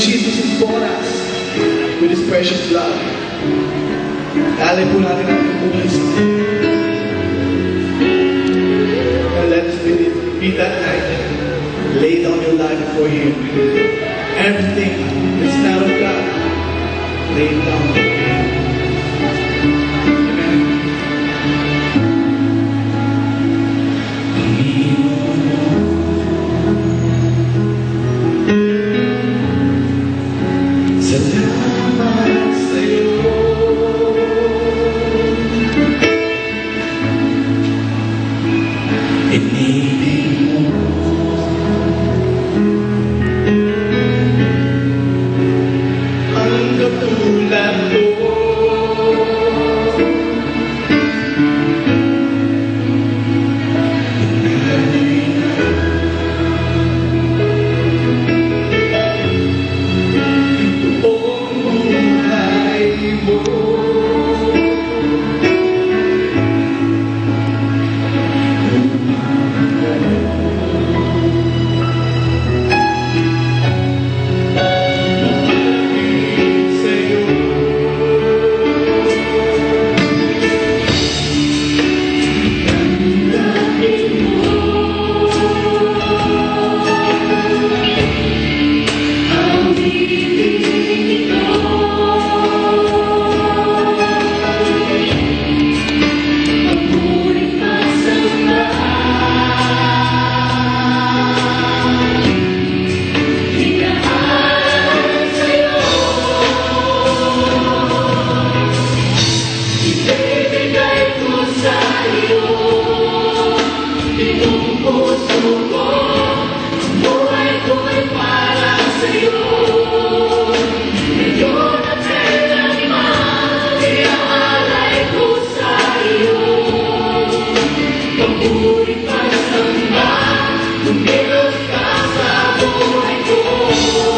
Jesus has bought us with His precious blood. Alay po And let us be, that night. Lay down your life before Him. Everything not of God, lay down. Salamat Puritan ng mga, tumigil ka sa buhay ko.